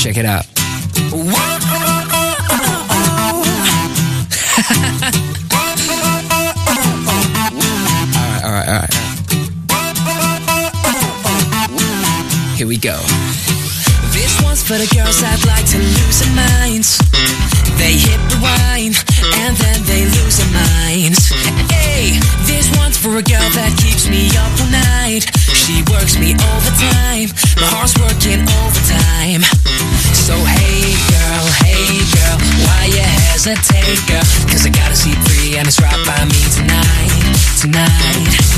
Check it out. all right, all right, all right. Here we go. This one's for the girls that like to lose their minds. They hit the wine and then they lose their minds. Hey, this one's for a girl that keeps me up all night. She works me overtime. My heart's working overtime. You hesitate, girl? Cause I gotta see free and it's right by me tonight, tonight.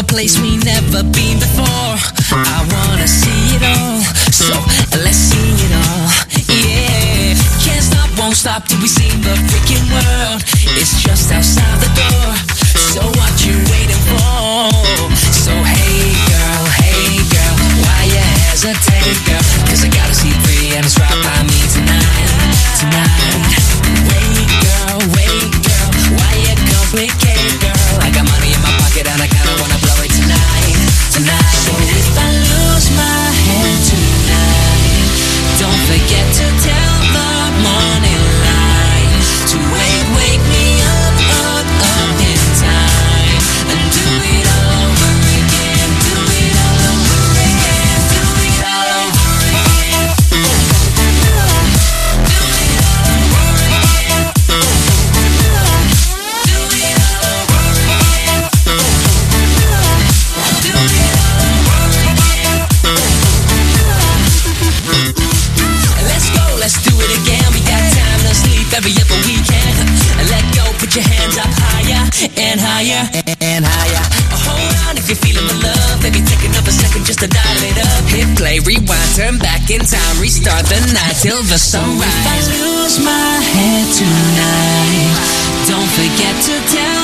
A place we never been before. I wanna see it all, so let's see it all. Yeah, can't stop, won't stop till we see higher and higher. Hold on if you're feeling the love. Maybe take another second just to dial it up. Hit play, rewind, turn back in time, restart the night till the sunrise. If I lose my head tonight, don't forget to tell